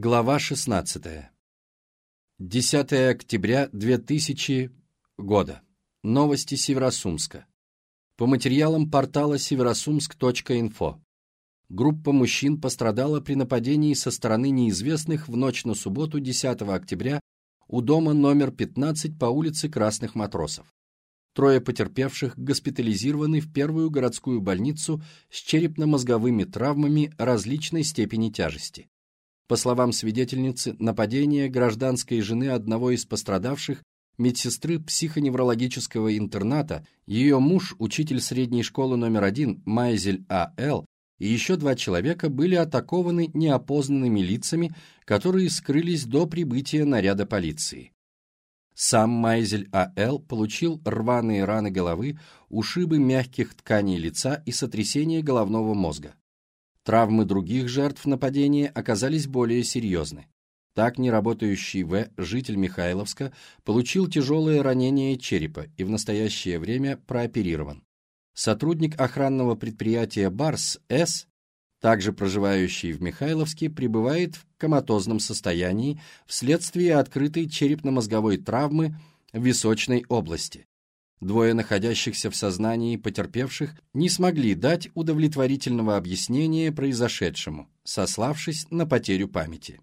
Глава 16. 10 октября 2000 года. Новости Северосумска. По материалам портала северосумск.инфо. Группа мужчин пострадала при нападении со стороны неизвестных в ночь на субботу 10 октября у дома номер 15 по улице Красных Матросов. Трое потерпевших госпитализированы в первую городскую больницу с черепно-мозговыми травмами различной степени тяжести. По словам свидетельницы, нападение гражданской жены одного из пострадавших, медсестры психоневрологического интерната, ее муж, учитель средней школы номер один Майзель А.Л., и еще два человека были атакованы неопознанными лицами, которые скрылись до прибытия наряда полиции. Сам Майзель А.Л. получил рваные раны головы, ушибы мягких тканей лица и сотрясение головного мозга. Травмы других жертв нападения оказались более серьезны. Так неработающий В, житель Михайловска, получил тяжелое ранение черепа и в настоящее время прооперирован. Сотрудник охранного предприятия «Барс» С, также проживающий в Михайловске, пребывает в коматозном состоянии вследствие открытой черепно-мозговой травмы в височной области. Двое находящихся в сознании потерпевших не смогли дать удовлетворительного объяснения произошедшему, сославшись на потерю памяти.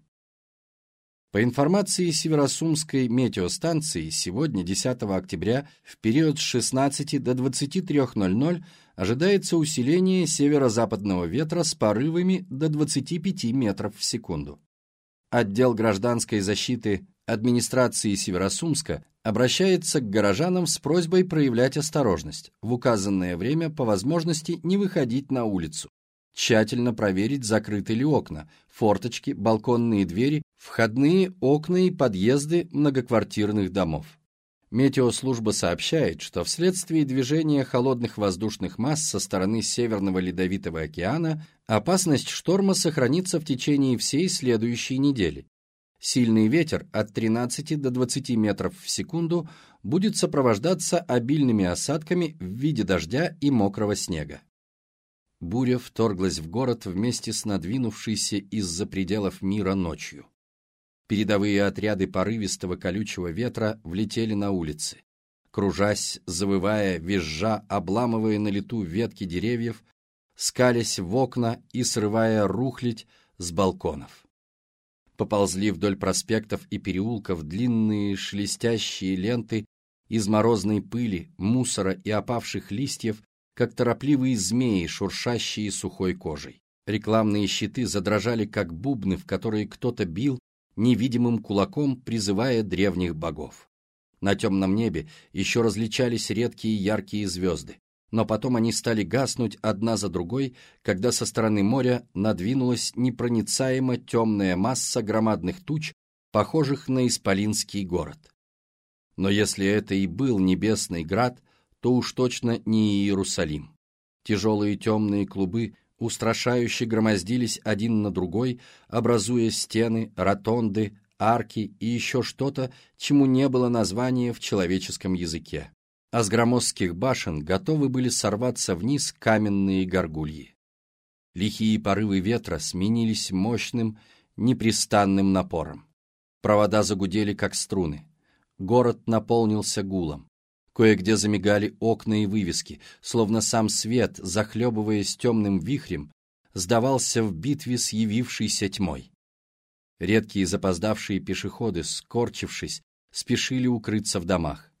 По информации Северосумской метеостанции, сегодня, 10 октября, в период с 16 до 23.00 ожидается усиление северо-западного ветра с порывами до 25 метров в секунду. Отдел гражданской защиты администрации Северосумска обращается к горожанам с просьбой проявлять осторожность, в указанное время по возможности не выходить на улицу, тщательно проверить, закрыты ли окна, форточки, балконные двери, входные окна и подъезды многоквартирных домов. Метеослужба сообщает, что вследствие движения холодных воздушных масс со стороны Северного Ледовитого океана опасность шторма сохранится в течение всей следующей недели, Сильный ветер от 13 до 20 метров в секунду будет сопровождаться обильными осадками в виде дождя и мокрого снега. Буря вторглась в город вместе с надвинувшейся из-за пределов мира ночью. Передовые отряды порывистого колючего ветра влетели на улицы. Кружась, завывая, визжа, обламывая на лету ветки деревьев, скалясь в окна и срывая рухлядь с балконов поползли вдоль проспектов и переулков длинные шелестящие ленты из морозной пыли, мусора и опавших листьев, как торопливые змеи, шуршащие сухой кожей. Рекламные щиты задрожали, как бубны, в которые кто-то бил невидимым кулаком, призывая древних богов. На темном небе еще различались редкие яркие звезды но потом они стали гаснуть одна за другой, когда со стороны моря надвинулась непроницаемо темная масса громадных туч, похожих на Исполинский город. Но если это и был небесный град, то уж точно не Иерусалим. Тяжелые темные клубы устрашающе громоздились один на другой, образуя стены, ротонды, арки и еще что-то, чему не было названия в человеческом языке а с громоздких башен готовы были сорваться вниз каменные горгульи. Лихие порывы ветра сменились мощным, непрестанным напором. Провода загудели, как струны. Город наполнился гулом. Кое-где замигали окна и вывески, словно сам свет, захлебываясь темным вихрем, сдавался в битве с явившейся тьмой. Редкие запоздавшие пешеходы, скорчившись, спешили укрыться в домах.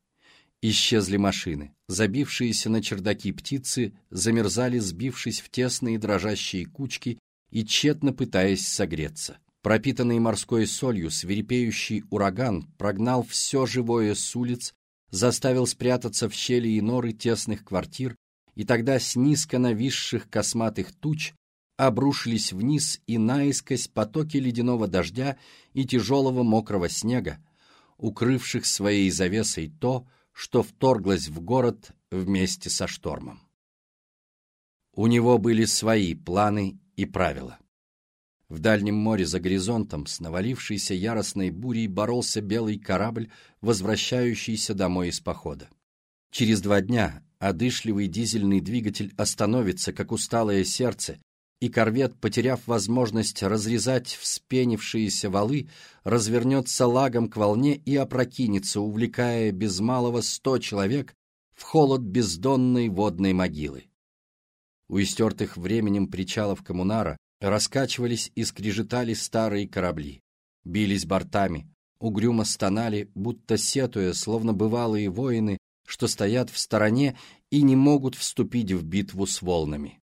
Исчезли машины. Забившиеся на чердаки птицы замерзали, сбившись в тесные дрожащие кучки и тщетно пытаясь согреться. Пропитанный морской солью свирепеющий ураган прогнал все живое с улиц, заставил спрятаться в щели и норы тесных квартир, и тогда с низко нависших косматых туч обрушились вниз и наискось потоки ледяного дождя и тяжелого мокрого снега, укрывших своей завесой то, что вторглась в город вместе со штормом. У него были свои планы и правила. В дальнем море за горизонтом с навалившейся яростной бурей боролся белый корабль, возвращающийся домой из похода. Через два дня одышливый дизельный двигатель остановится, как усталое сердце, и корвет, потеряв возможность разрезать вспенившиеся валы, развернется лагом к волне и опрокинется, увлекая без малого сто человек в холод бездонной водной могилы. У истертых временем причалов коммунара раскачивались и скрежетали старые корабли, бились бортами, угрюмо стонали, будто сетуя, словно бывалые воины, что стоят в стороне и не могут вступить в битву с волнами.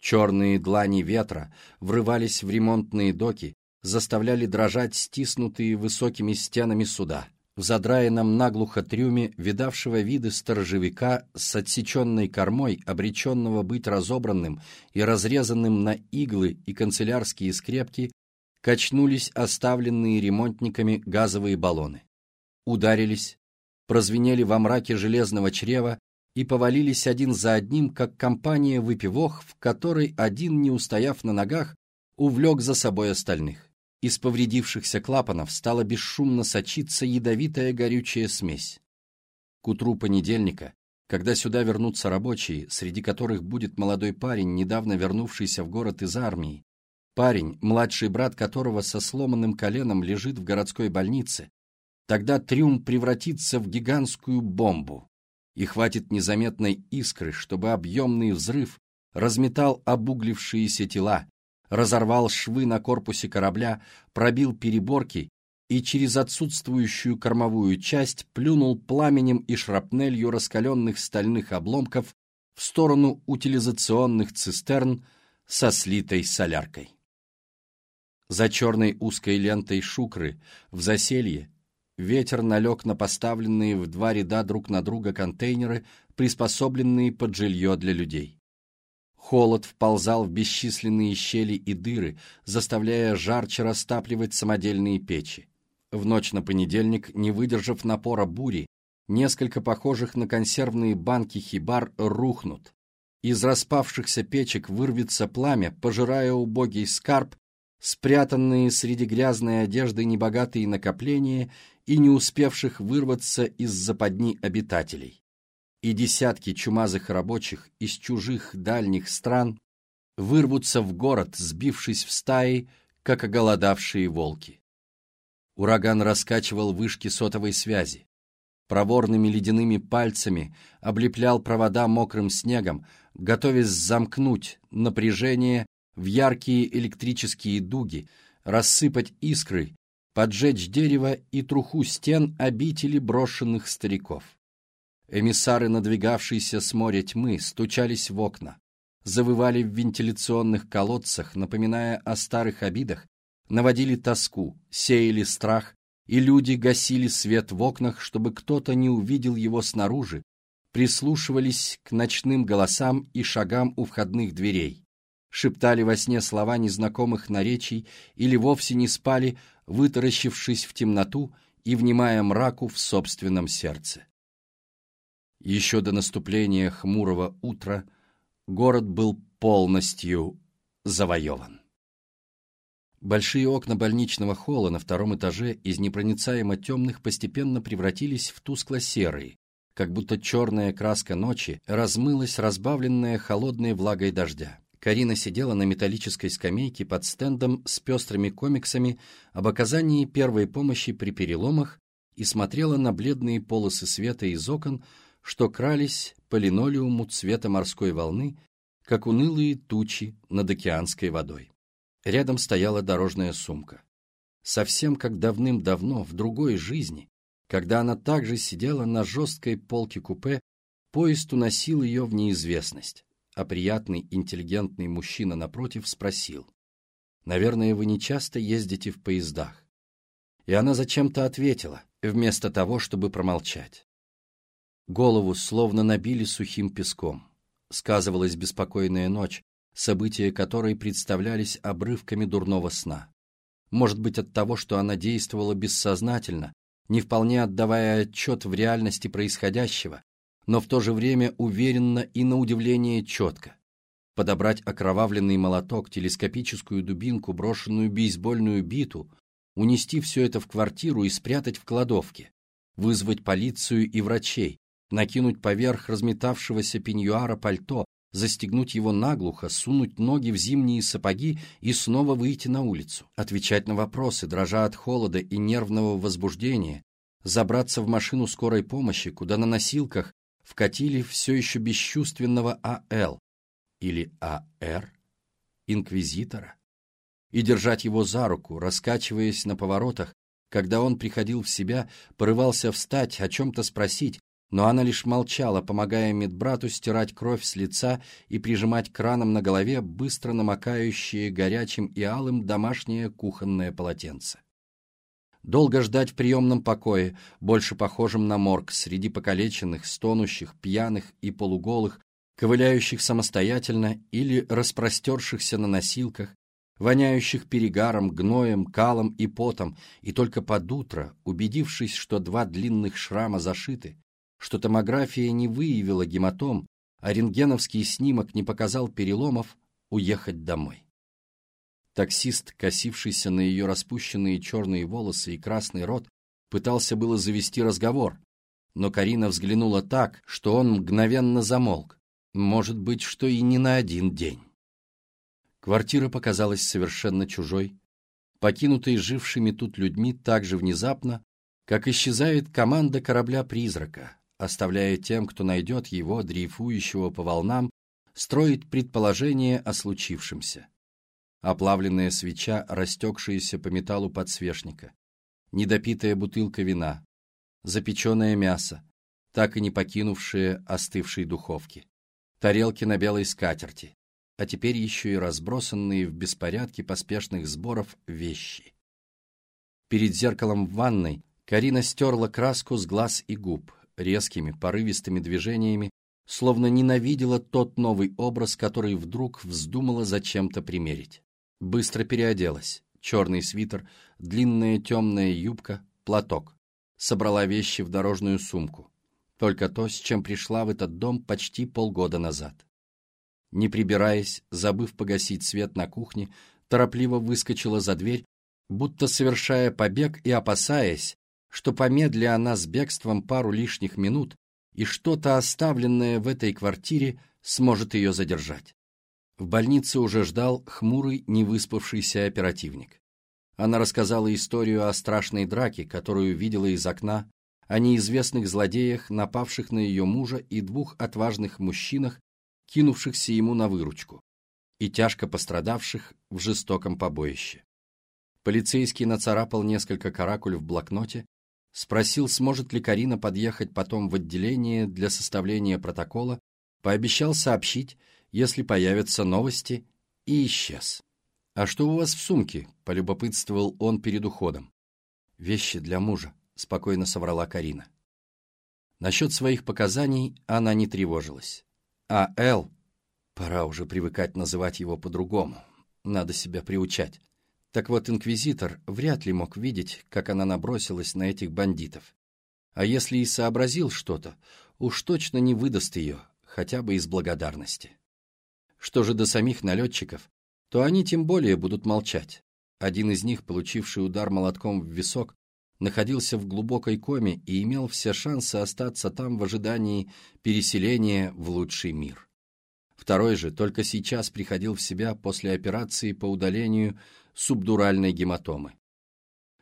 Черные длани ветра врывались в ремонтные доки, заставляли дрожать стиснутые высокими стенами суда. В задраенном наглухо трюме видавшего виды сторожевика с отсеченной кормой, обреченного быть разобранным и разрезанным на иглы и канцелярские скрепки, качнулись оставленные ремонтниками газовые баллоны. Ударились, прозвенели во мраке железного чрева и повалились один за одним, как компания выпивох, в которой один, не устояв на ногах, увлек за собой остальных. Из повредившихся клапанов стала бесшумно сочиться ядовитая горючая смесь. К утру понедельника, когда сюда вернутся рабочие, среди которых будет молодой парень, недавно вернувшийся в город из армии, парень, младший брат которого со сломанным коленом лежит в городской больнице, тогда трюм превратится в гигантскую бомбу, и хватит незаметной искры, чтобы объемный взрыв разметал обуглившиеся тела, разорвал швы на корпусе корабля, пробил переборки и через отсутствующую кормовую часть плюнул пламенем и шрапнелью раскаленных стальных обломков в сторону утилизационных цистерн со слитой соляркой. За черной узкой лентой шукры в заселье Ветер налег на поставленные в два ряда друг на друга контейнеры, приспособленные под жилье для людей. Холод вползал в бесчисленные щели и дыры, заставляя жарче растапливать самодельные печи. В ночь на понедельник, не выдержав напора бури, несколько похожих на консервные банки хибар рухнут. Из распавшихся печек вырвется пламя, пожирая убогий скарб, спрятанные среди грязной одежды небогатые накопления и не успевших вырваться из западни обитателей. И десятки чумазых рабочих из чужих дальних стран вырвутся в город, сбившись в стаи, как оголодавшие волки. Ураган раскачивал вышки сотовой связи. Проворными ледяными пальцами облеплял провода мокрым снегом, готовясь замкнуть напряжение в яркие электрические дуги, рассыпать искры поджечь дерево и труху стен обители брошенных стариков. Эмиссары, надвигавшиеся с моря тьмы, стучались в окна, завывали в вентиляционных колодцах, напоминая о старых обидах, наводили тоску, сеяли страх, и люди гасили свет в окнах, чтобы кто-то не увидел его снаружи, прислушивались к ночным голосам и шагам у входных дверей, шептали во сне слова незнакомых наречий или вовсе не спали, вытаращившись в темноту и внимая мраку в собственном сердце. Еще до наступления хмурого утра город был полностью завоеван. Большие окна больничного холла на втором этаже из непроницаемо темных постепенно превратились в тускло-серые, как будто черная краска ночи размылась, разбавленная холодной влагой дождя. Карина сидела на металлической скамейке под стендом с пестрыми комиксами об оказании первой помощи при переломах и смотрела на бледные полосы света из окон, что крались по линолеуму цвета морской волны, как унылые тучи над океанской водой. Рядом стояла дорожная сумка. Совсем как давным-давно, в другой жизни, когда она также сидела на жесткой полке купе, поезд уносил ее в неизвестность а приятный, интеллигентный мужчина напротив спросил. «Наверное, вы не часто ездите в поездах?» И она зачем-то ответила, вместо того, чтобы промолчать. Голову словно набили сухим песком. Сказывалась беспокойная ночь, события которой представлялись обрывками дурного сна. Может быть, от того, что она действовала бессознательно, не вполне отдавая отчет в реальности происходящего, но в то же время уверенно и на удивление четко. Подобрать окровавленный молоток, телескопическую дубинку, брошенную бейсбольную биту, унести все это в квартиру и спрятать в кладовке, вызвать полицию и врачей, накинуть поверх разметавшегося пеньюара пальто, застегнуть его наглухо, сунуть ноги в зимние сапоги и снова выйти на улицу, отвечать на вопросы, дрожа от холода и нервного возбуждения, забраться в машину скорой помощи, куда на носилках вкатили все еще бесчувственного А.Л. или А.Р. инквизитора, и держать его за руку, раскачиваясь на поворотах, когда он приходил в себя, порывался встать, о чем-то спросить, но она лишь молчала, помогая медбрату стирать кровь с лица и прижимать краном на голове быстро намокающее горячим и алым домашнее кухонное полотенце. Долго ждать в приемном покое, больше похожем на морг, среди покалеченных, стонущих, пьяных и полуголых, ковыляющих самостоятельно или распростершихся на носилках, воняющих перегаром, гноем, калом и потом, и только под утро, убедившись, что два длинных шрама зашиты, что томография не выявила гематом, а рентгеновский снимок не показал переломов, уехать домой. Таксист, косившийся на ее распущенные черные волосы и красный рот, пытался было завести разговор, но Карина взглянула так, что он мгновенно замолк. Может быть, что и не на один день. Квартира показалась совершенно чужой, покинутой жившими тут людьми так же внезапно, как исчезает команда корабля-призрака, оставляя тем, кто найдет его, дрейфующего по волнам, строить предположение о случившемся. Оплавленная свеча, растекшаяся по металлу подсвечника, недопитая бутылка вина, запеченное мясо, так и не покинувшие остывшей духовки, тарелки на белой скатерти, а теперь еще и разбросанные в беспорядке поспешных сборов вещи. Перед зеркалом в ванной Карина стерла краску с глаз и губ, резкими, порывистыми движениями, словно ненавидела тот новый образ, который вдруг вздумала зачем-то примерить. Быстро переоделась. Черный свитер, длинная темная юбка, платок. Собрала вещи в дорожную сумку. Только то, с чем пришла в этот дом почти полгода назад. Не прибираясь, забыв погасить свет на кухне, торопливо выскочила за дверь, будто совершая побег и опасаясь, что помедли она с бегством пару лишних минут, и что-то оставленное в этой квартире сможет ее задержать. В больнице уже ждал хмурый, невыспавшийся оперативник. Она рассказала историю о страшной драке, которую видела из окна, о неизвестных злодеях, напавших на ее мужа и двух отважных мужчинах, кинувшихся ему на выручку, и тяжко пострадавших в жестоком побоище. Полицейский нацарапал несколько каракуль в блокноте, Спросил, сможет ли Карина подъехать потом в отделение для составления протокола, пообещал сообщить, если появятся новости, и исчез. «А что у вас в сумке?» – полюбопытствовал он перед уходом. «Вещи для мужа», – спокойно соврала Карина. Насчет своих показаний она не тревожилась. А Эл, пора уже привыкать называть его по-другому, надо себя приучать, так вот, инквизитор вряд ли мог видеть, как она набросилась на этих бандитов. А если и сообразил что-то, уж точно не выдаст ее, хотя бы из благодарности. Что же до самих налетчиков, то они тем более будут молчать. Один из них, получивший удар молотком в висок, находился в глубокой коме и имел все шансы остаться там в ожидании переселения в лучший мир. Второй же только сейчас приходил в себя после операции по удалению субдуральной гематомы.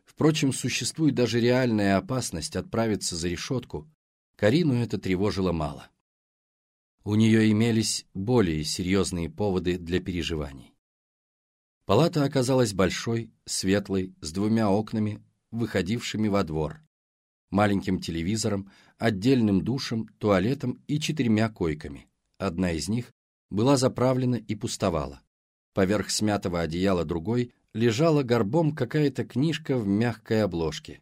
Впрочем, существует даже реальная опасность отправиться за решетку, Карину это тревожило мало. У нее имелись более серьезные поводы для переживаний. Палата оказалась большой, светлой, с двумя окнами, выходившими во двор, маленьким телевизором, отдельным душем, туалетом и четырьмя койками. Одна из них была заправлена и пустовала. Поверх смятого одеяла другой лежала горбом какая-то книжка в мягкой обложке.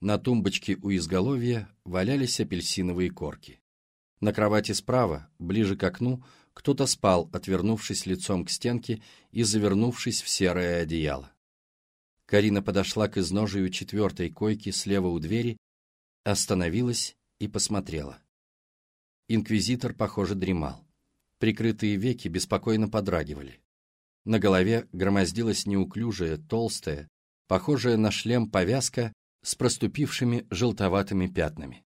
На тумбочке у изголовья валялись апельсиновые корки. На кровати справа, ближе к окну, кто-то спал, отвернувшись лицом к стенке и завернувшись в серое одеяло. Карина подошла к изножию четвертой койки слева у двери, остановилась и посмотрела. Инквизитор, похоже, дремал. Прикрытые веки беспокойно подрагивали. На голове громоздилась неуклюжая, толстая, похожая на шлем повязка с проступившими желтоватыми пятнами.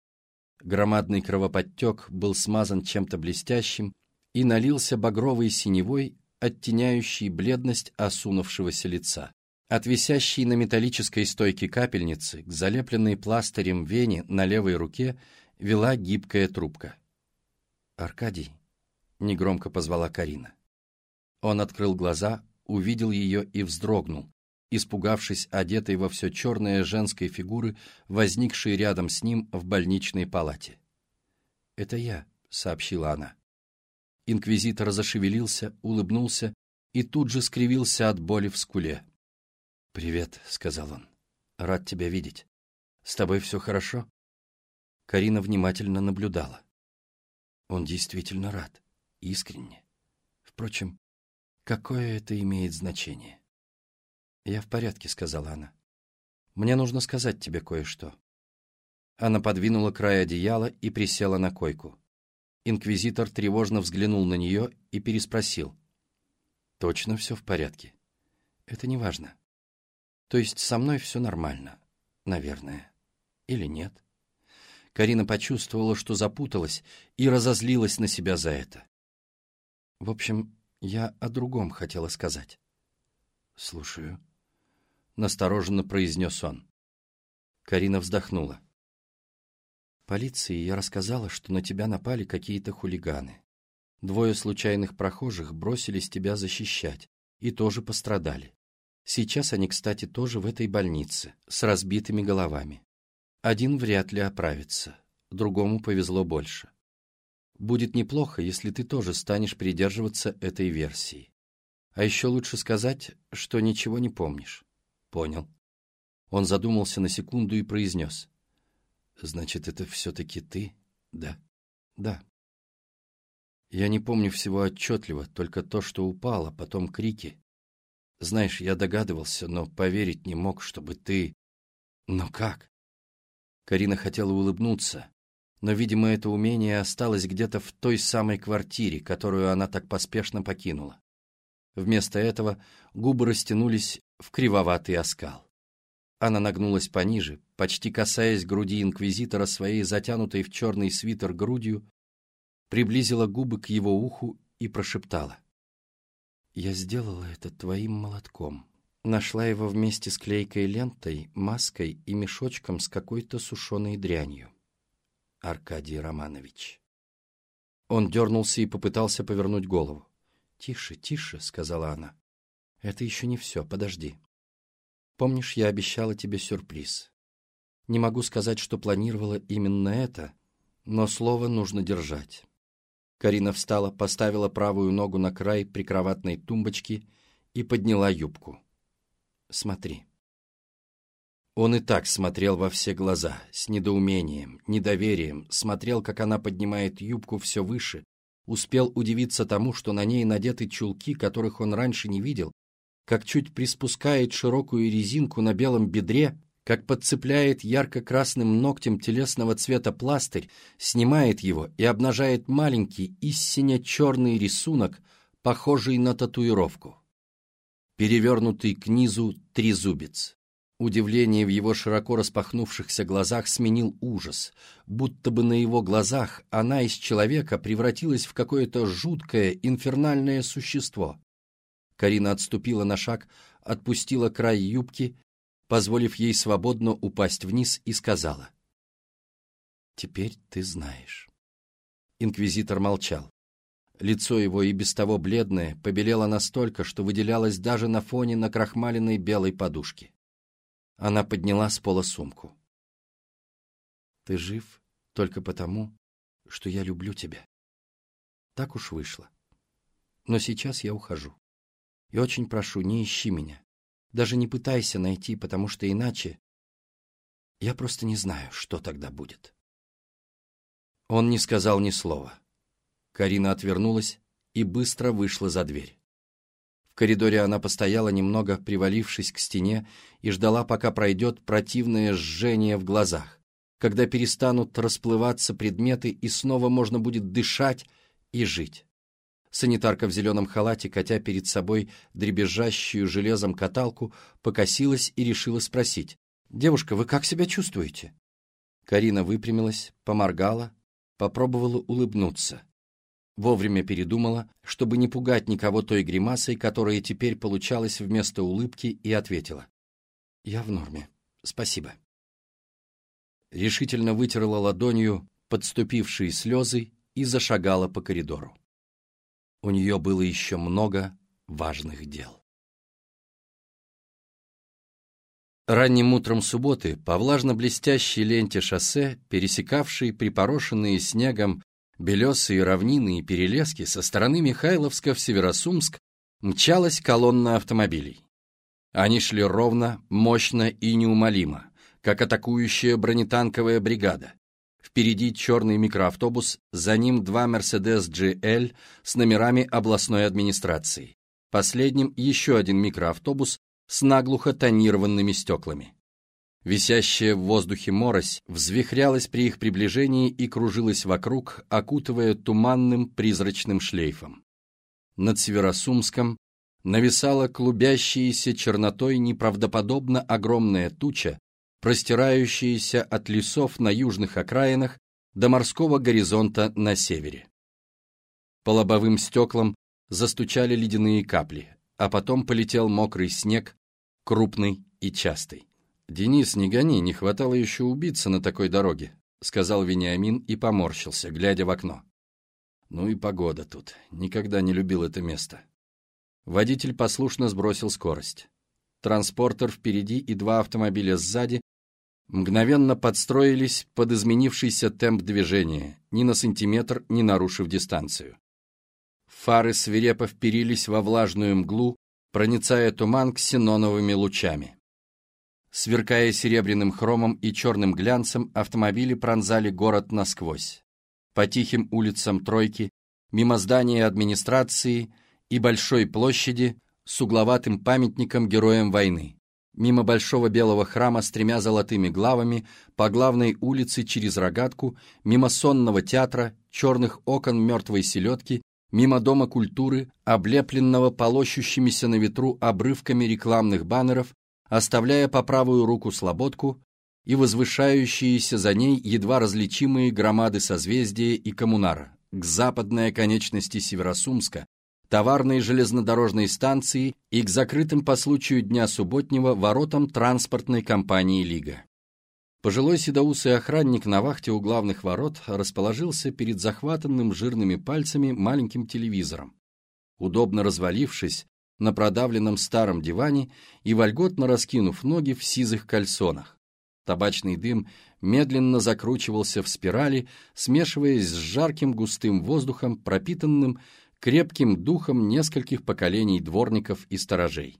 Громадный кровоподтек был смазан чем-то блестящим и налился багровой синевой, оттеняющей бледность осунувшегося лица. От висящей на металлической стойке капельницы к залепленной пластырем вене на левой руке вела гибкая трубка. «Аркадий», — негромко позвала Карина. Он открыл глаза, увидел ее и вздрогнул, испугавшись одетой во все черное женской фигуры, возникшей рядом с ним в больничной палате. «Это я», — сообщила она. Инквизитор зашевелился, улыбнулся и тут же скривился от боли в скуле. «Привет», — сказал он. «Рад тебя видеть. С тобой все хорошо?» Карина внимательно наблюдала. Он действительно рад, искренне. Впрочем, какое это имеет значение? «Я в порядке», — сказала она. «Мне нужно сказать тебе кое-что». Она подвинула край одеяла и присела на койку. Инквизитор тревожно взглянул на нее и переспросил. «Точно все в порядке?» «Это не важно. То есть со мной все нормально, наверное. Или нет? Карина почувствовала, что запуталась, и разозлилась на себя за это. В общем, я о другом хотела сказать. «Слушаю», — настороженно произнес он. Карина вздохнула. «Полиции я рассказала, что на тебя напали какие-то хулиганы. Двое случайных прохожих бросились тебя защищать и тоже пострадали. Сейчас они, кстати, тоже в этой больнице, с разбитыми головами. Один вряд ли оправится, другому повезло больше. Будет неплохо, если ты тоже станешь придерживаться этой версии. А еще лучше сказать, что ничего не помнишь. Понял. Он задумался на секунду и произнес. Значит, это все-таки ты, да? Да. Я не помню всего отчетливо, только то, что упало, потом крики, знаешь, я догадывался, но поверить не мог, чтобы ты... Но как? Карина хотела улыбнуться, но, видимо, это умение осталось где-то в той самой квартире, которую она так поспешно покинула. Вместо этого губы растянулись в кривоватый оскал. Она нагнулась пониже, почти касаясь груди инквизитора своей затянутой в черный свитер грудью, приблизила губы к его уху и прошептала. Я сделала это твоим молотком. Нашла его вместе с клейкой лентой, маской и мешочком с какой-то сушеной дрянью. Аркадий Романович. Он дернулся и попытался повернуть голову. «Тише, тише», — сказала она. «Это еще не все, подожди. Помнишь, я обещала тебе сюрприз? Не могу сказать, что планировала именно это, но слово нужно держать. Карина встала, поставила правую ногу на край прикроватной тумбочки и подняла юбку. «Смотри». Он и так смотрел во все глаза, с недоумением, недоверием, смотрел, как она поднимает юбку все выше, успел удивиться тому, что на ней надеты чулки, которых он раньше не видел, как чуть приспускает широкую резинку на белом бедре, как подцепляет ярко-красным ногтем телесного цвета пластырь, снимает его и обнажает маленький, истинно черный рисунок, похожий на татуировку. Перевернутый к низу трезубец. Удивление в его широко распахнувшихся глазах сменил ужас, будто бы на его глазах она из человека превратилась в какое-то жуткое инфернальное существо. Карина отступила на шаг, отпустила край юбки позволив ей свободно упасть вниз, и сказала. «Теперь ты знаешь». Инквизитор молчал. Лицо его и без того бледное побелело настолько, что выделялось даже на фоне накрахмаленной белой подушки. Она подняла с пола сумку. «Ты жив только потому, что я люблю тебя. Так уж вышло. Но сейчас я ухожу. И очень прошу, не ищи меня. Даже не пытайся найти, потому что иначе... Я просто не знаю, что тогда будет. Он не сказал ни слова. Карина отвернулась и быстро вышла за дверь. В коридоре она постояла немного, привалившись к стене, и ждала, пока пройдет противное жжение в глазах, когда перестанут расплываться предметы и снова можно будет дышать и жить. Санитарка в зеленом халате, катя перед собой дребезжащую железом каталку, покосилась и решила спросить. «Девушка, вы как себя чувствуете?» Карина выпрямилась, поморгала, попробовала улыбнуться. Вовремя передумала, чтобы не пугать никого той гримасой, которая теперь получалась вместо улыбки, и ответила. «Я в норме. Спасибо». Решительно вытерла ладонью подступившие слезы и зашагала по коридору. У нее было еще много важных дел. Ранним утром субботы по влажно-блестящей ленте шоссе, пересекавшей припорошенные снегом белесые равнины и перелески со стороны Михайловска в Северосумск, мчалась колонна автомобилей. Они шли ровно, мощно и неумолимо, как атакующая бронетанковая бригада. Впереди черный микроавтобус, за ним два Mercedes GL с номерами областной администрации. Последним еще один микроавтобус с наглухо тонированными стеклами. Висящая в воздухе морось взвихрялась при их приближении и кружилась вокруг, окутывая туманным призрачным шлейфом. Над Северосумском нависала клубящаяся чернотой неправдоподобно огромная туча, простирающаяся от лесов на южных окраинах до морского горизонта на севере. По лобовым стеклам застучали ледяные капли, а потом полетел мокрый снег, крупный и частый. «Денис, не гони, не хватало еще убиться на такой дороге», сказал Вениамин и поморщился, глядя в окно. Ну и погода тут. Никогда не любил это место. Водитель послушно сбросил скорость. Транспортер впереди и два автомобиля сзади мгновенно подстроились под изменившийся темп движения, ни на сантиметр не нарушив дистанцию. Фары свирепо вперились во влажную мглу, проницая туман ксеноновыми лучами. Сверкая серебряным хромом и черным глянцем, автомобили пронзали город насквозь. По тихим улицам Тройки, мимо здания администрации и Большой площади с угловатым памятником героям войны. Мимо Большого Белого храма с тремя золотыми главами, по главной улице через Рогатку, мимо сонного театра, черных окон мертвой селедки, мимо Дома культуры, облепленного полощущимися на ветру обрывками рекламных баннеров оставляя по правую руку слободку и возвышающиеся за ней едва различимые громады созвездия и коммунара, к западной оконечности Северосумска, товарной железнодорожной станции и к закрытым по случаю Дня Субботнего воротам транспортной компании «Лига». Пожилой седоусый охранник на вахте у главных ворот расположился перед захватанным жирными пальцами маленьким телевизором. Удобно развалившись, на продавленном старом диване и вольготно раскинув ноги в сизых кальсонах. Табачный дым медленно закручивался в спирали, смешиваясь с жарким густым воздухом, пропитанным крепким духом нескольких поколений дворников и сторожей.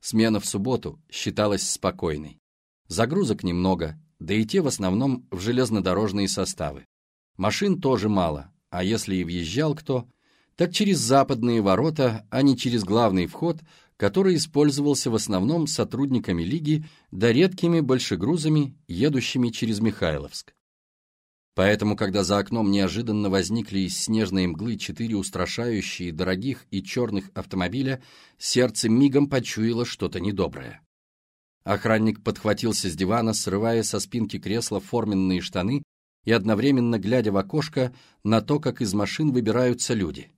Смена в субботу считалась спокойной. Загрузок немного, да и те в основном в железнодорожные составы. Машин тоже мало, а если и въезжал кто, так через западные ворота, а не через главный вход, который использовался в основном сотрудниками Лиги да редкими большегрузами, едущими через Михайловск. Поэтому, когда за окном неожиданно возникли из снежной мглы четыре устрашающие, дорогих и черных автомобиля, сердце мигом почуяло что-то недоброе. Охранник подхватился с дивана, срывая со спинки кресла форменные штаны и одновременно глядя в окошко на то, как из машин выбираются люди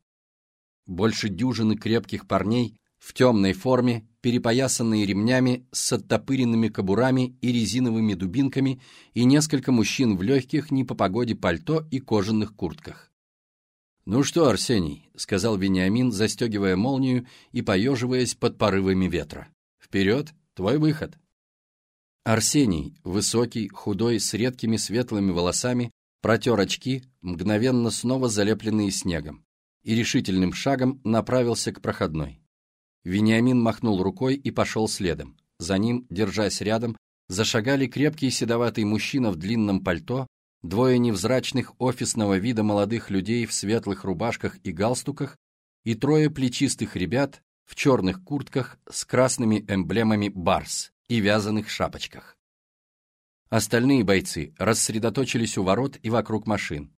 больше дюжины крепких парней в темной форме, перепоясанные ремнями с оттопыренными кобурами и резиновыми дубинками и несколько мужчин в легких не по погоде пальто и кожаных куртках. «Ну что, Арсений», — сказал Вениамин, застегивая молнию и поеживаясь под порывами ветра. «Вперед, твой выход». Арсений, высокий, худой, с редкими светлыми волосами, протер очки, мгновенно снова залепленные снегом и решительным шагом направился к проходной. Вениамин махнул рукой и пошел следом. За ним, держась рядом, зашагали крепкий седоватый мужчина в длинном пальто, двое невзрачных офисного вида молодых людей в светлых рубашках и галстуках и трое плечистых ребят в черных куртках с красными эмблемами «Барс» и вязаных шапочках. Остальные бойцы рассредоточились у ворот и вокруг машин.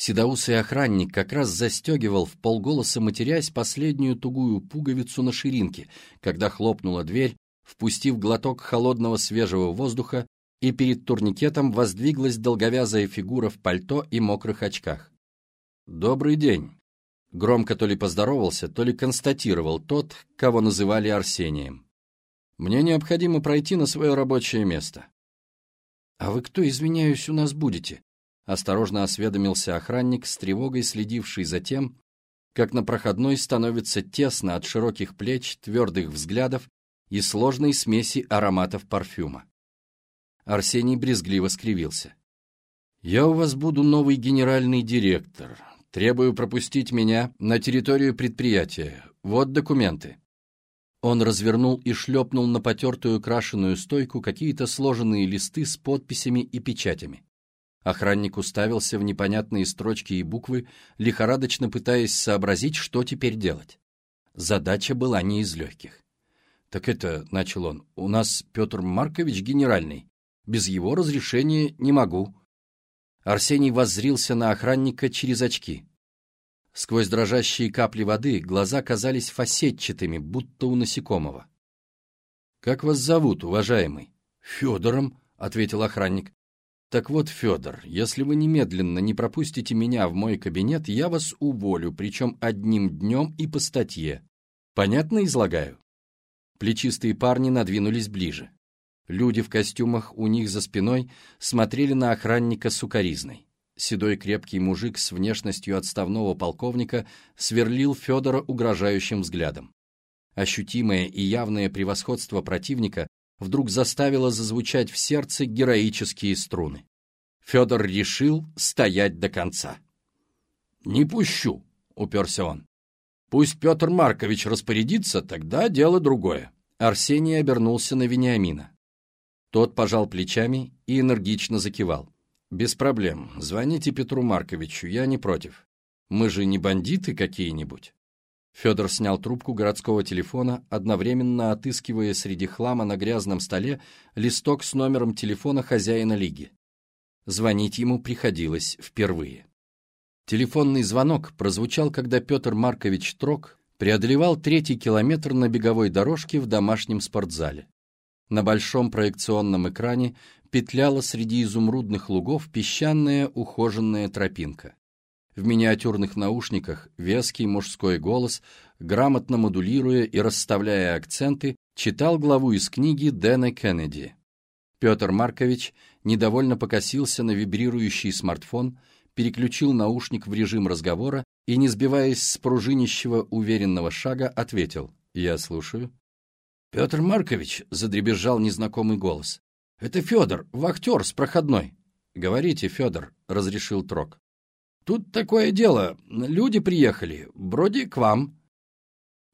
Седоусый охранник как раз застегивал в полголоса, матерясь, последнюю тугую пуговицу на ширинке, когда хлопнула дверь, впустив глоток холодного свежего воздуха, и перед турникетом воздвиглась долговязая фигура в пальто и мокрых очках. «Добрый день!» Громко то ли поздоровался, то ли констатировал тот, кого называли Арсением. «Мне необходимо пройти на свое рабочее место». «А вы кто, извиняюсь, у нас будете?» Осторожно осведомился охранник, с тревогой следивший за тем, как на проходной становится тесно от широких плеч, твердых взглядов и сложной смеси ароматов парфюма. Арсений брезгливо скривился. «Я у вас буду новый генеральный директор. Требую пропустить меня на территорию предприятия. Вот документы». Он развернул и шлепнул на потертую крашеную стойку какие-то сложенные листы с подписями и печатями. Охранник уставился в непонятные строчки и буквы, лихорадочно пытаясь сообразить, что теперь делать. Задача была не из легких. «Так это, — начал он, — у нас Петр Маркович генеральный. Без его разрешения не могу». Арсений воззрился на охранника через очки. Сквозь дрожащие капли воды глаза казались фасетчатыми, будто у насекомого. «Как вас зовут, уважаемый?» «Федором», — ответил охранник. «Так вот, Федор, если вы немедленно не пропустите меня в мой кабинет, я вас уволю, причем одним днем и по статье. Понятно излагаю?» Плечистые парни надвинулись ближе. Люди в костюмах у них за спиной смотрели на охранника сукоризной. Седой крепкий мужик с внешностью отставного полковника сверлил Федора угрожающим взглядом. Ощутимое и явное превосходство противника вдруг заставило зазвучать в сердце героические струны. Федор решил стоять до конца. «Не пущу», — уперся он. «Пусть Петр Маркович распорядится, тогда дело другое». Арсений обернулся на Вениамина. Тот пожал плечами и энергично закивал. «Без проблем. Звоните Петру Марковичу, я не против. Мы же не бандиты какие-нибудь». Федор снял трубку городского телефона, одновременно отыскивая среди хлама на грязном столе листок с номером телефона хозяина лиги. Звонить ему приходилось впервые. Телефонный звонок прозвучал, когда Петр Маркович Трок преодолевал третий километр на беговой дорожке в домашнем спортзале. На большом проекционном экране петляла среди изумрудных лугов песчаная ухоженная тропинка. В миниатюрных наушниках веский мужской голос, грамотно модулируя и расставляя акценты, читал главу из книги Дэна Кеннеди. Петр Маркович недовольно покосился на вибрирующий смартфон, переключил наушник в режим разговора и, не сбиваясь с пружинищего уверенного шага, ответил «Я слушаю». «Петр Маркович», — задребезжал незнакомый голос, — «это Федор, вахтер с проходной». «Говорите, Федор», — разрешил Трок. Тут такое дело. Люди приехали. Вроде к вам.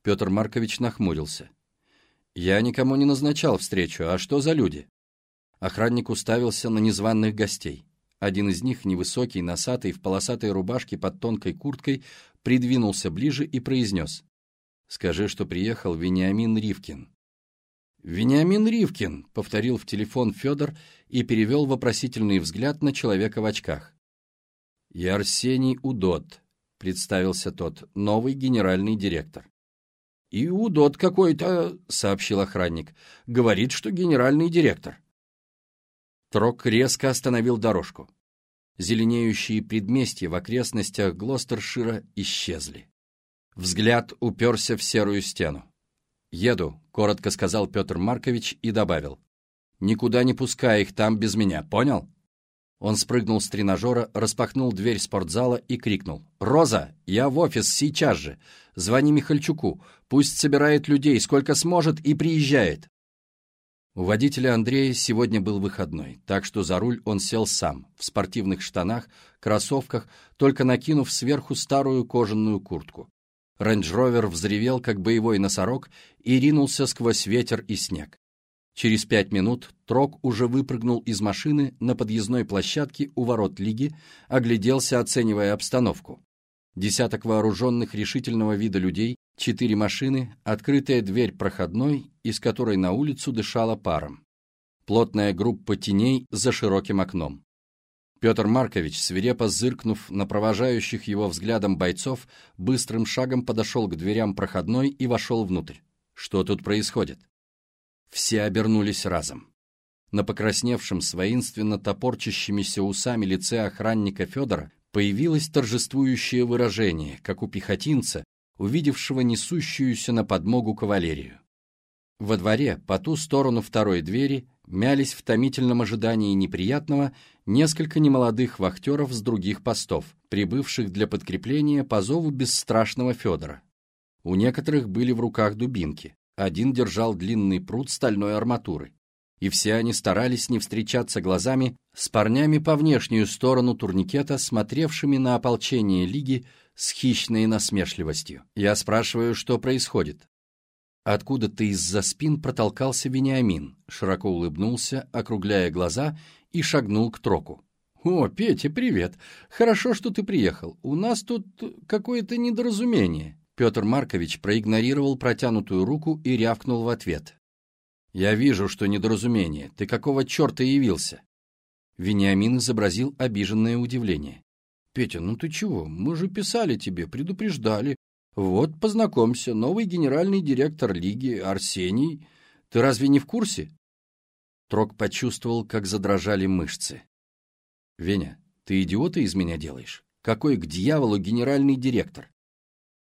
Петр Маркович нахмурился. Я никому не назначал встречу. А что за люди? Охранник уставился на незваных гостей. Один из них, невысокий, носатый, в полосатой рубашке под тонкой курткой, придвинулся ближе и произнес. «Скажи, что приехал Вениамин Ривкин». «Вениамин Ривкин», — повторил в телефон Федор и перевел вопросительный взгляд на человека в очках. «Я Арсений Удот», — представился тот, — «новый генеральный директор». «И Удот какой-то», — сообщил охранник, — «говорит, что генеральный директор». Трок резко остановил дорожку. Зеленеющие предместья в окрестностях Глостершира исчезли. Взгляд уперся в серую стену. «Еду», — коротко сказал Петр Маркович и добавил. «Никуда не пускай их там без меня, понял?» Он спрыгнул с тренажера, распахнул дверь спортзала и крикнул. «Роза, я в офис сейчас же! Звони Михальчуку, пусть собирает людей, сколько сможет, и приезжает!» У водителя Андрея сегодня был выходной, так что за руль он сел сам, в спортивных штанах, кроссовках, только накинув сверху старую кожаную куртку. Рейндж-ровер взревел, как боевой носорог, и ринулся сквозь ветер и снег. Через пять минут Трок уже выпрыгнул из машины на подъездной площадке у ворот Лиги, огляделся, оценивая обстановку. Десяток вооруженных решительного вида людей, четыре машины, открытая дверь проходной, из которой на улицу дышала паром. Плотная группа теней за широким окном. Петр Маркович, свирепо зыркнув на провожающих его взглядом бойцов, быстрым шагом подошел к дверям проходной и вошел внутрь. Что тут происходит? Все обернулись разом. На покрасневшем с воинственно топорчащимися усами лице охранника Федора Появилось торжествующее выражение, как у пехотинца, увидевшего несущуюся на подмогу кавалерию. Во дворе, по ту сторону второй двери, мялись в томительном ожидании неприятного несколько немолодых вахтеров с других постов, прибывших для подкрепления по зову бесстрашного Федора. У некоторых были в руках дубинки, один держал длинный пруд стальной арматуры, и все они старались не встречаться глазами с парнями по внешнюю сторону турникета, смотревшими на ополчение Лиги с хищной насмешливостью. Я спрашиваю, что происходит. Откуда-то из-за спин протолкался Вениамин, широко улыбнулся, округляя глаза, и шагнул к троку. «О, Петя, привет! Хорошо, что ты приехал. У нас тут какое-то недоразумение». Петр Маркович проигнорировал протянутую руку и рявкнул в ответ. «Я вижу, что недоразумение. Ты какого черта явился?» Вениамин изобразил обиженное удивление. «Петя, ну ты чего? Мы же писали тебе, предупреждали. «Вот, познакомься, новый генеральный директор Лиги, Арсений. Ты разве не в курсе?» Трок почувствовал, как задрожали мышцы. «Веня, ты идиота из меня делаешь? Какой к дьяволу генеральный директор?»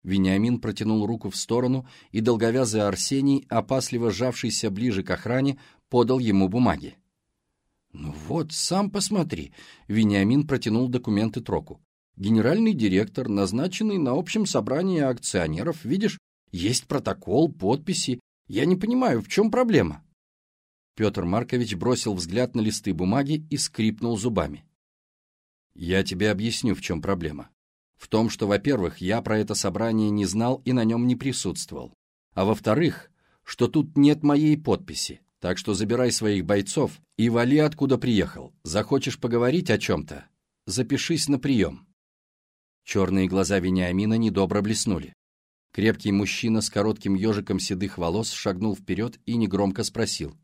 Вениамин протянул руку в сторону, и долговязый Арсений, опасливо сжавшийся ближе к охране, подал ему бумаги. «Ну вот, сам посмотри», — Вениамин протянул документы Троку генеральный директор, назначенный на общем собрании акционеров. Видишь, есть протокол, подписи. Я не понимаю, в чем проблема?» Петр Маркович бросил взгляд на листы бумаги и скрипнул зубами. «Я тебе объясню, в чем проблема. В том, что, во-первых, я про это собрание не знал и на нем не присутствовал. А во-вторых, что тут нет моей подписи. Так что забирай своих бойцов и вали, откуда приехал. Захочешь поговорить о чем-то? Запишись на прием. Черные глаза Вениамина недобро блеснули. Крепкий мужчина с коротким ежиком седых волос шагнул вперед и негромко спросил.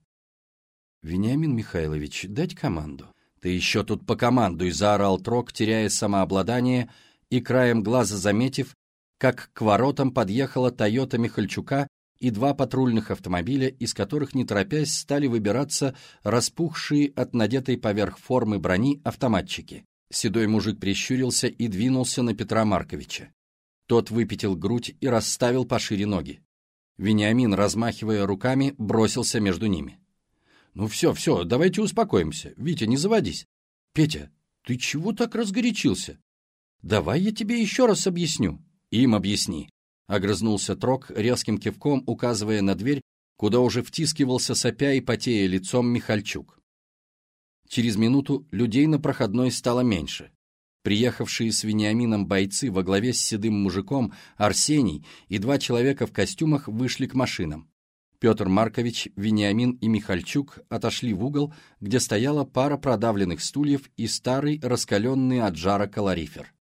«Вениамин Михайлович, дать команду?» «Ты еще тут по команду!» — заорал Трок, теряя самообладание и краем глаза заметив, как к воротам подъехала Тойота Михальчука и два патрульных автомобиля, из которых, не торопясь, стали выбираться распухшие от надетой поверх формы брони автоматчики. Седой мужик прищурился и двинулся на Петра Марковича. Тот выпятил грудь и расставил пошире ноги. Вениамин, размахивая руками, бросился между ними. «Ну все, все, давайте успокоимся. Витя, не заводись. Петя, ты чего так разгорячился? Давай я тебе еще раз объясню». «Им объясни», — огрызнулся Трок, резким кивком указывая на дверь, куда уже втискивался сопя и потея лицом Михальчук. Через минуту людей на проходной стало меньше. Приехавшие с Вениамином бойцы во главе с седым мужиком Арсений и два человека в костюмах вышли к машинам. Петр Маркович, Вениамин и Михальчук отошли в угол, где стояла пара продавленных стульев и старый раскаленный от жара калорифер.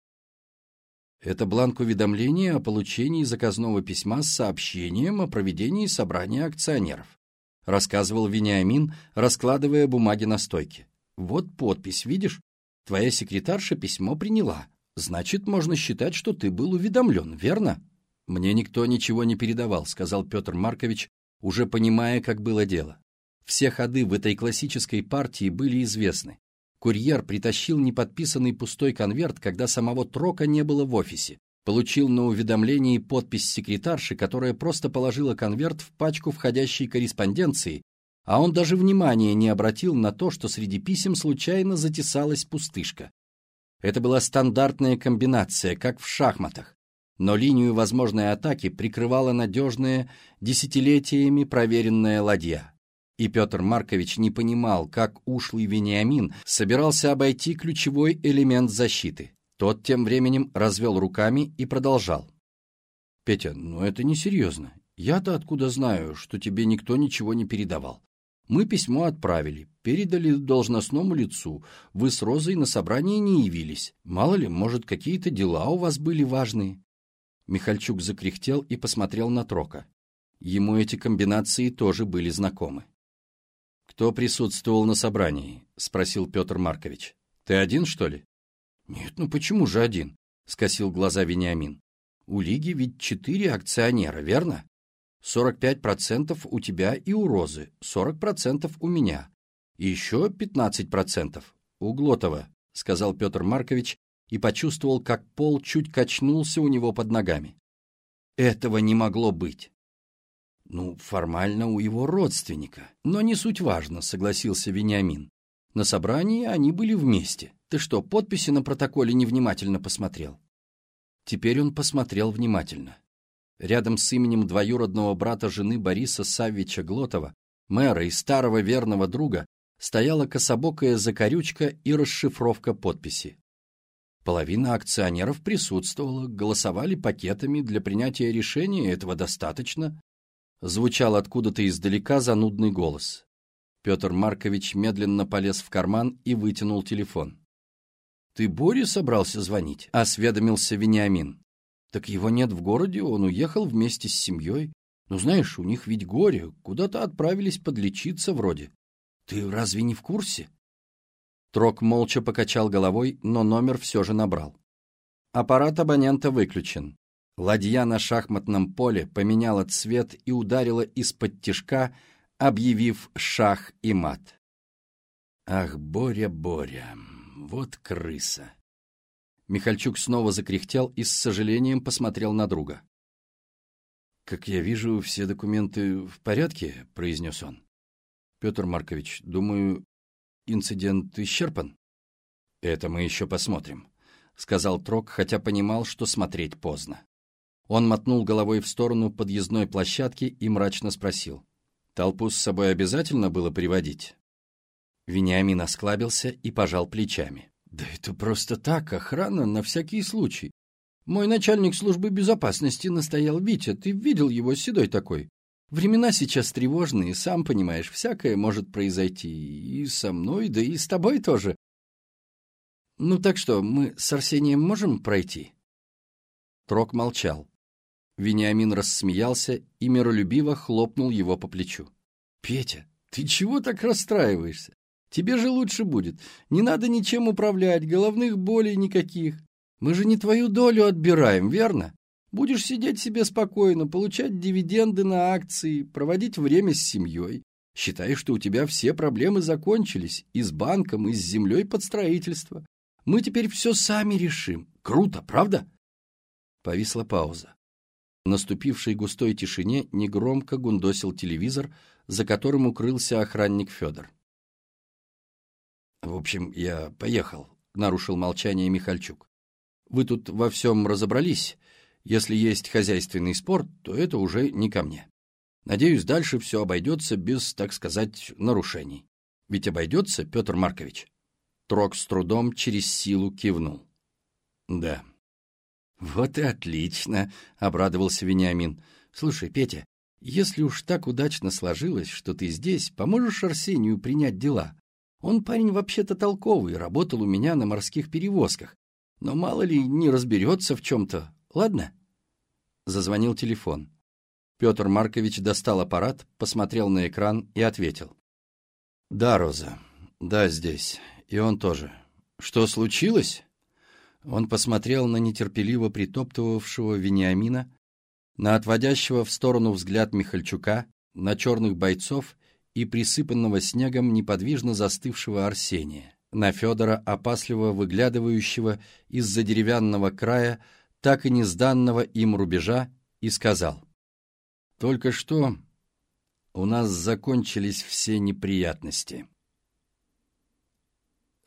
Это бланк уведомления о получении заказного письма с сообщением о проведении собрания акционеров, рассказывал Вениамин, раскладывая бумаги на стойке. Вот подпись, видишь? Твоя секретарша письмо приняла. Значит, можно считать, что ты был уведомлен, верно? Мне никто ничего не передавал, сказал Петр Маркович, уже понимая, как было дело. Все ходы в этой классической партии были известны. Курьер притащил неподписанный пустой конверт, когда самого Трока не было в офисе. Получил на уведомлении подпись секретарши, которая просто положила конверт в пачку входящей корреспонденции а он даже внимания не обратил на то, что среди писем случайно затесалась пустышка. Это была стандартная комбинация, как в шахматах, но линию возможной атаки прикрывала надежная, десятилетиями проверенная ладья. И Петр Маркович не понимал, как ушлый Вениамин собирался обойти ключевой элемент защиты. Тот тем временем развел руками и продолжал. «Петя, ну это несерьезно. Я-то откуда знаю, что тебе никто ничего не передавал? Мы письмо отправили, передали должностному лицу. Вы с Розой на собрание не явились. Мало ли, может, какие-то дела у вас были важные». Михальчук закряхтел и посмотрел на Трока. Ему эти комбинации тоже были знакомы. «Кто присутствовал на собрании?» — спросил Петр Маркович. «Ты один, что ли?» «Нет, ну почему же один?» — скосил глаза Вениамин. «У Лиги ведь четыре акционера, верно?» 45% у тебя и у Розы, 40% у меня. И еще 15% у Глотова, сказал Петр Маркович и почувствовал, как пол чуть качнулся у него под ногами. Этого не могло быть. Ну, формально у его родственника. Но не суть важно, согласился Вениамин. На собрании они были вместе. Ты что, подписи на протоколе невнимательно посмотрел? Теперь он посмотрел внимательно. Рядом с именем двоюродного брата жены Бориса Саввича Глотова, мэра и старого верного друга, стояла кособокая закорючка и расшифровка подписи. Половина акционеров присутствовала, голосовали пакетами, для принятия решения этого достаточно, звучал откуда-то издалека занудный голос. Петр Маркович медленно полез в карман и вытянул телефон. «Ты Боре собрался звонить?» — осведомился Вениамин. «Так его нет в городе, он уехал вместе с семьей. Ну, знаешь, у них ведь горе, куда-то отправились подлечиться вроде. Ты разве не в курсе?» Трок молча покачал головой, но номер все же набрал. Аппарат абонента выключен. Ладья на шахматном поле поменяла цвет и ударила из-под тишка, объявив шах и мат. «Ах, Боря, Боря, вот крыса!» Михальчук снова закряхтел и с сожалением посмотрел на друга. «Как я вижу, все документы в порядке», — произнес он. «Петр Маркович, думаю, инцидент исчерпан?» «Это мы еще посмотрим», — сказал Трок, хотя понимал, что смотреть поздно. Он мотнул головой в сторону подъездной площадки и мрачно спросил. «Толпу с собой обязательно было приводить?» Вениамин осклабился и пожал плечами. «Да это просто так, охрана на всякий случай. Мой начальник службы безопасности настоял Витя, ты видел его седой такой? Времена сейчас тревожные, сам понимаешь, всякое может произойти и со мной, да и с тобой тоже. Ну так что, мы с Арсением можем пройти?» Трок молчал. Вениамин рассмеялся и миролюбиво хлопнул его по плечу. «Петя, ты чего так расстраиваешься? Тебе же лучше будет. Не надо ничем управлять, головных болей никаких. Мы же не твою долю отбираем, верно? Будешь сидеть себе спокойно, получать дивиденды на акции, проводить время с семьей. Считай, что у тебя все проблемы закончились и с банком, и с землей под строительство. Мы теперь все сами решим. Круто, правда?» Повисла пауза. В наступившей густой тишине негромко гундосил телевизор, за которым укрылся охранник Федор. «В общем, я поехал», — нарушил молчание Михальчук. «Вы тут во всем разобрались. Если есть хозяйственный спор, то это уже не ко мне. Надеюсь, дальше все обойдется без, так сказать, нарушений. Ведь обойдется, Петр Маркович?» Трок с трудом через силу кивнул. «Да», «Вот и отлично!» — обрадовался Вениамин. «Слушай, Петя, если уж так удачно сложилось, что ты здесь, поможешь Арсению принять дела? Он парень вообще-то толковый, работал у меня на морских перевозках. Но мало ли не разберется в чем-то, ладно?» Зазвонил телефон. Петр Маркович достал аппарат, посмотрел на экран и ответил. «Да, Роза, да, здесь. И он тоже. Что случилось?» Он посмотрел на нетерпеливо притоптывавшего Вениамина, на отводящего в сторону взгляд Михальчука, на черных бойцов и присыпанного снегом неподвижно застывшего Арсения, на Федора, опасливо выглядывающего из-за деревянного края, так и не сданного им рубежа, и сказал, «Только что у нас закончились все неприятности».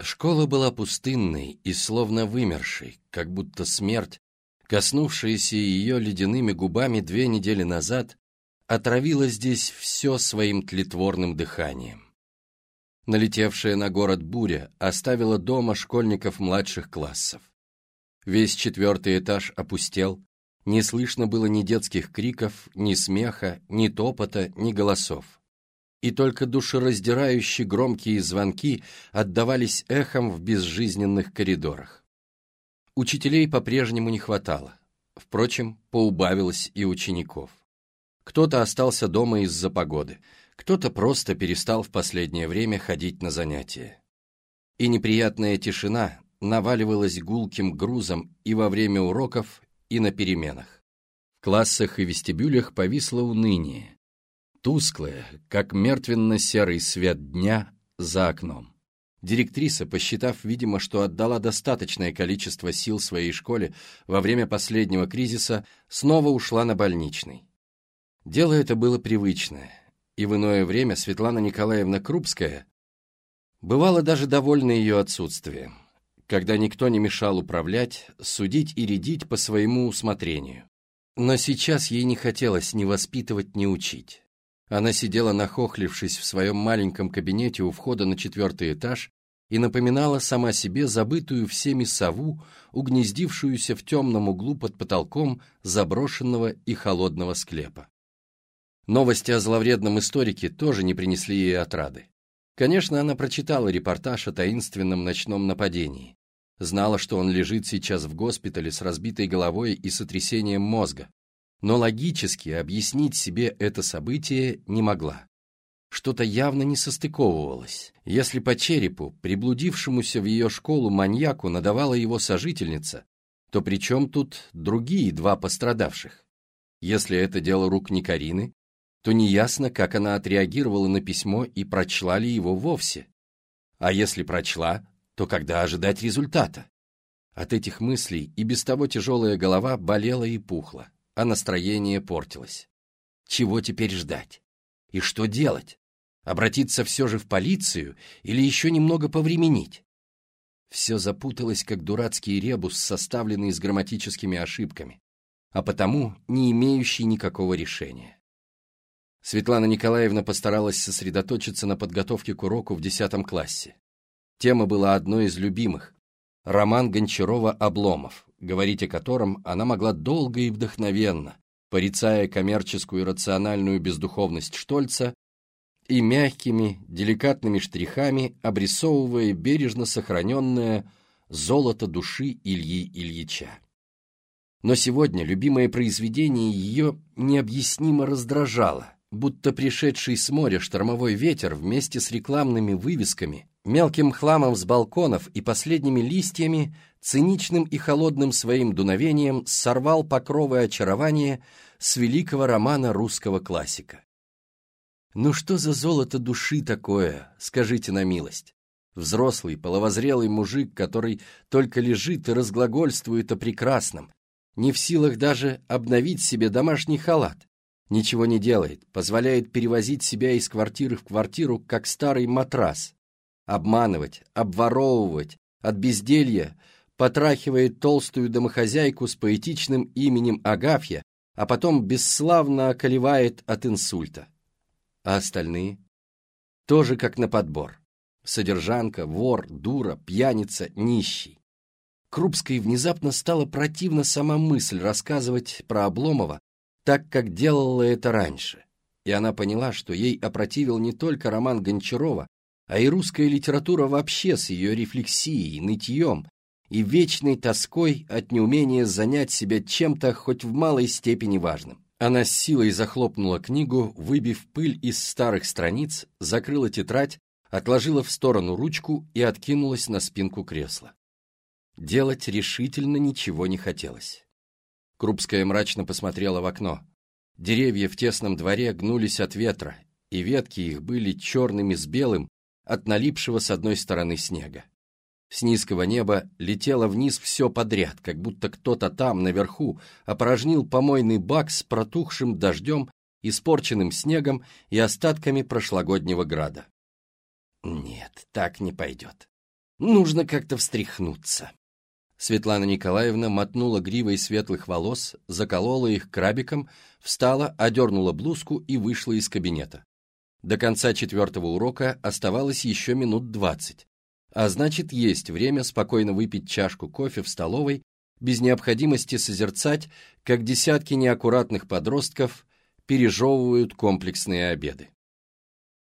Школа была пустынной и словно вымершей, как будто смерть, коснувшаяся ее ледяными губами две недели назад, отравила здесь все своим тлетворным дыханием. Налетевшая на город буря оставила дома школьников младших классов. Весь четвертый этаж опустел, не слышно было ни детских криков, ни смеха, ни топота, ни голосов и только душераздирающие громкие звонки отдавались эхом в безжизненных коридорах. Учителей по-прежнему не хватало. Впрочем, поубавилось и учеников. Кто-то остался дома из-за погоды, кто-то просто перестал в последнее время ходить на занятия. И неприятная тишина наваливалась гулким грузом и во время уроков, и на переменах. В классах и вестибюлях повисло уныние, тусклое, как мертвенно-серый свет дня за окном. Директриса, посчитав, видимо, что отдала достаточное количество сил своей школе во время последнего кризиса, снова ушла на больничный. Дело это было привычное, и в иное время Светлана Николаевна Крупская бывала даже довольна ее отсутствием, когда никто не мешал управлять, судить и рядить по своему усмотрению. Но сейчас ей не хотелось ни воспитывать, ни учить. Она сидела нахохлившись в своем маленьком кабинете у входа на четвертый этаж и напоминала сама себе забытую всеми сову, угнездившуюся в темном углу под потолком заброшенного и холодного склепа. Новости о зловредном историке тоже не принесли ей отрады. Конечно, она прочитала репортаж о таинственном ночном нападении. Знала, что он лежит сейчас в госпитале с разбитой головой и сотрясением мозга, но логически объяснить себе это событие не могла. Что-то явно не состыковывалось. Если по черепу, приблудившемуся в ее школу маньяку, надавала его сожительница, то при чем тут другие два пострадавших? Если это дело рук не Карины, то неясно, как она отреагировала на письмо и прочла ли его вовсе. А если прочла, то когда ожидать результата? От этих мыслей и без того тяжелая голова болела и пухла а настроение портилось. Чего теперь ждать? И что делать? Обратиться все же в полицию или еще немного повременить? Все запуталось, как дурацкий ребус, составленный с грамматическими ошибками, а потому не имеющий никакого решения. Светлана Николаевна постаралась сосредоточиться на подготовке к уроку в 10 классе. Тема была одной из любимых – роман Гончарова «Обломов», говорить о котором она могла долго и вдохновенно, порицая коммерческую и рациональную бездуховность Штольца и мягкими, деликатными штрихами обрисовывая бережно сохраненное золото души Ильи Ильича. Но сегодня любимое произведение ее необъяснимо раздражало, будто пришедший с моря штормовой ветер вместе с рекламными вывесками, мелким хламом с балконов и последними листьями циничным и холодным своим дуновением сорвал покровы очарования с великого романа русского классика. Ну что за золото души такое, скажите на милость? Взрослый, половозрелый мужик, который только лежит и разглагольствует о прекрасном, не в силах даже обновить себе домашний халат. Ничего не делает, позволяет перевозить себя из квартиры в квартиру, как старый матрас. Обманывать, обворовывать, от безделья потрахивает толстую домохозяйку с поэтичным именем Агафья, а потом бесславно околевает от инсульта. А остальные? Тоже как на подбор. Содержанка, вор, дура, пьяница, нищий. Крупской внезапно стала противна сама мысль рассказывать про Обломова так, как делала это раньше. И она поняла, что ей опротивил не только роман Гончарова, а и русская литература вообще с ее рефлексией, нытьем, и вечной тоской от неумения занять себя чем-то хоть в малой степени важным. Она с силой захлопнула книгу, выбив пыль из старых страниц, закрыла тетрадь, отложила в сторону ручку и откинулась на спинку кресла. Делать решительно ничего не хотелось. Крупская мрачно посмотрела в окно. Деревья в тесном дворе гнулись от ветра, и ветки их были черными с белым от налипшего с одной стороны снега. С низкого неба летело вниз все подряд, как будто кто-то там, наверху, опорожнил помойный бак с протухшим дождем, испорченным снегом и остатками прошлогоднего града. Нет, так не пойдет. Нужно как-то встряхнуться. Светлана Николаевна мотнула гривой светлых волос, заколола их крабиком, встала, одернула блузку и вышла из кабинета. До конца четвертого урока оставалось еще минут двадцать. А значит, есть время спокойно выпить чашку кофе в столовой, без необходимости созерцать, как десятки неаккуратных подростков пережевывают комплексные обеды.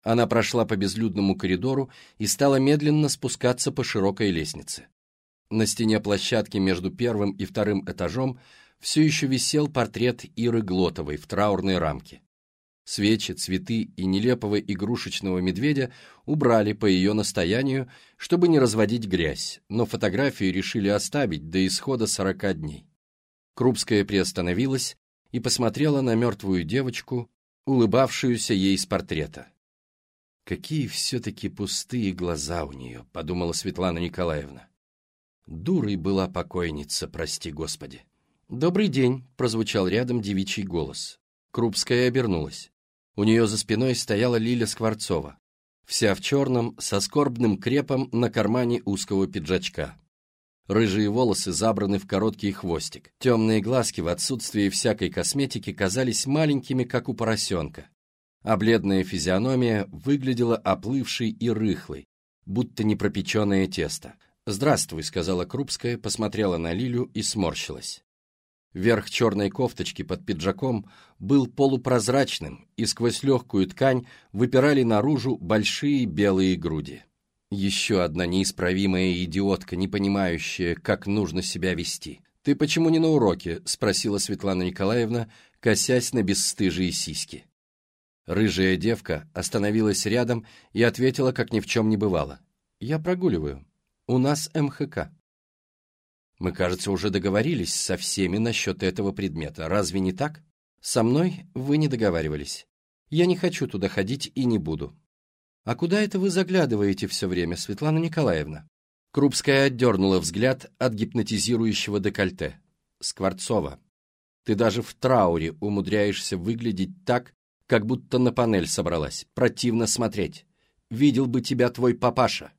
Она прошла по безлюдному коридору и стала медленно спускаться по широкой лестнице. На стене площадки между первым и вторым этажом все еще висел портрет Иры Глотовой в траурной рамке. Свечи, цветы и нелепого игрушечного медведя убрали по ее настоянию, чтобы не разводить грязь, но фотографию решили оставить до исхода сорока дней. Крупская приостановилась и посмотрела на мертвую девочку, улыбавшуюся ей с портрета. «Какие все-таки пустые глаза у нее», — подумала Светлана Николаевна. Дурой была покойница, прости господи. «Добрый день», — прозвучал рядом девичий голос. Крупская обернулась. У нее за спиной стояла Лиля Скворцова, вся в черном, со скорбным крепом на кармане узкого пиджачка. Рыжие волосы забраны в короткий хвостик. Темные глазки в отсутствии всякой косметики казались маленькими, как у поросенка а бледная физиономия выглядела оплывшей и рыхлой, будто непропеченное тесто. «Здравствуй», — сказала Крупская, посмотрела на Лилю и сморщилась. Верх черной кофточки под пиджаком был полупрозрачным, и сквозь легкую ткань выпирали наружу большие белые груди. Еще одна неисправимая идиотка, не понимающая, как нужно себя вести. «Ты почему не на уроке?» — спросила Светлана Николаевна, косясь на бесстыжие сиськи. Рыжая девка остановилась рядом и ответила, как ни в чем не бывало. «Я прогуливаю. У нас МХК». «Мы, кажется, уже договорились со всеми насчет этого предмета. Разве не так? Со мной вы не договаривались. Я не хочу туда ходить и не буду». «А куда это вы заглядываете все время, Светлана Николаевна?» Крупская отдернула взгляд от гипнотизирующего декольте. «Скворцова, ты даже в трауре умудряешься выглядеть так, как будто на панель собралась. Противно смотреть. Видел бы тебя твой папаша.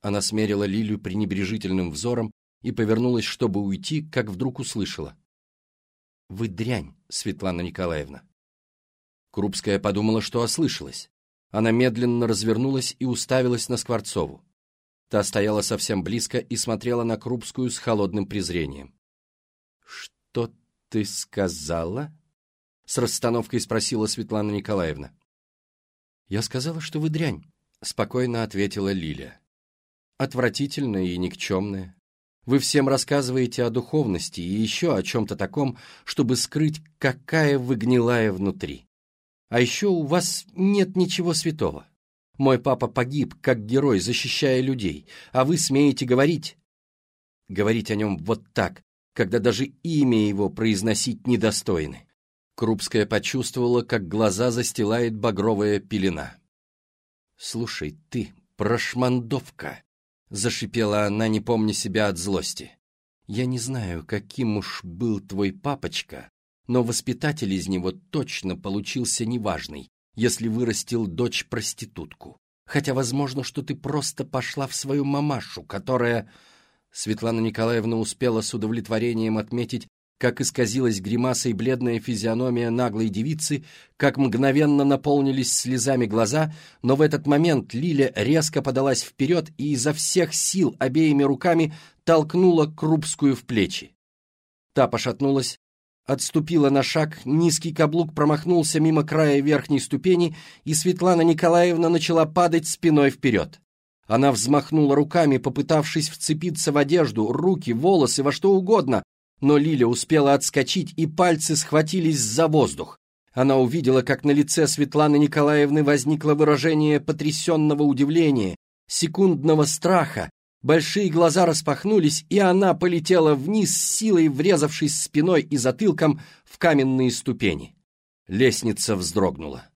Она смерила Лилю пренебрежительным взором и повернулась, чтобы уйти, как вдруг услышала. «Вы дрянь, Светлана Николаевна». Крупская подумала, что ослышалась. Она медленно развернулась и уставилась на Скворцову. Та стояла совсем близко и смотрела на Крупскую с холодным презрением. «Что ты сказала?» с расстановкой спросила Светлана Николаевна. «Я сказала, что вы дрянь», — спокойно ответила Лиля. «Отвратительная и никчемная. Вы всем рассказываете о духовности и еще о чем-то таком, чтобы скрыть, какая вы гнилая внутри. А еще у вас нет ничего святого. Мой папа погиб, как герой, защищая людей, а вы смеете говорить... Говорить о нем вот так, когда даже имя его произносить недостойны. Крупская почувствовала, как глаза застилает багровая пелена. «Слушай, ты, прошмандовка!» — зашипела она, не помня себя от злости. «Я не знаю, каким уж был твой папочка, но воспитатель из него точно получился неважный, если вырастил дочь-проститутку. Хотя возможно, что ты просто пошла в свою мамашу, которая...» Светлана Николаевна успела с удовлетворением отметить, как исказилась гримасой бледная физиономия наглой девицы, как мгновенно наполнились слезами глаза, но в этот момент Лиля резко подалась вперед и изо всех сил обеими руками толкнула Крупскую в плечи. Та пошатнулась, отступила на шаг, низкий каблук промахнулся мимо края верхней ступени, и Светлана Николаевна начала падать спиной вперед. Она взмахнула руками, попытавшись вцепиться в одежду, руки, волосы, во что угодно, но Лиля успела отскочить, и пальцы схватились за воздух. Она увидела, как на лице Светланы Николаевны возникло выражение потрясенного удивления, секундного страха. Большие глаза распахнулись, и она полетела вниз силой, врезавшись спиной и затылком в каменные ступени. Лестница вздрогнула.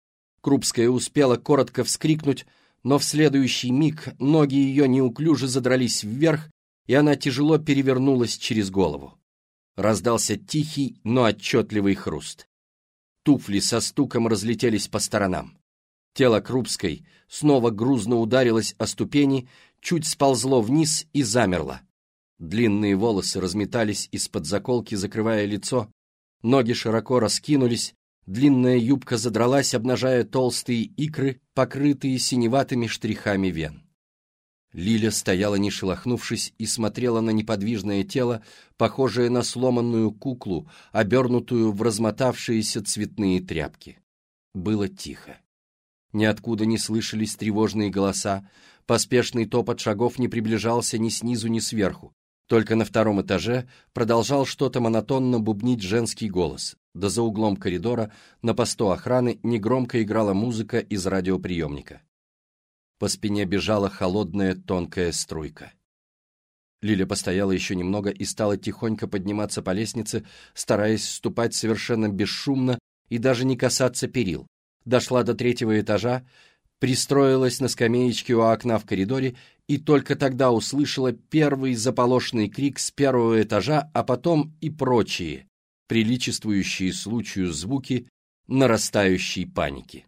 Крупская успела коротко вскрикнуть, но в следующий миг ноги ее неуклюже задрались вверх, и она тяжело перевернулась через голову. Раздался тихий, но отчетливый хруст. Туфли со стуком разлетелись по сторонам. Тело Крупской снова грузно ударилось о ступени, чуть сползло вниз и замерло. Длинные волосы разметались из-под заколки, закрывая лицо, ноги широко раскинулись, длинная юбка задралась, обнажая толстые икры, покрытые синеватыми штрихами вен. Лиля стояла не шелохнувшись и смотрела на неподвижное тело, похожее на сломанную куклу, обернутую в размотавшиеся цветные тряпки. Было тихо. Ниоткуда не слышались тревожные голоса, поспешный топот шагов не приближался ни снизу, ни сверху. Только на втором этаже продолжал что-то монотонно бубнить женский голос, да за углом коридора на посту охраны негромко играла музыка из радиоприемника. По спине бежала холодная тонкая струйка. Лиля постояла еще немного и стала тихонько подниматься по лестнице, стараясь ступать совершенно бесшумно и даже не касаться перил. Дошла до третьего этажа, пристроилась на скамеечке у окна в коридоре и только тогда услышала первый заполошенный крик с первого этажа, а потом и прочие, приличествующие случаю звуки нарастающей паники.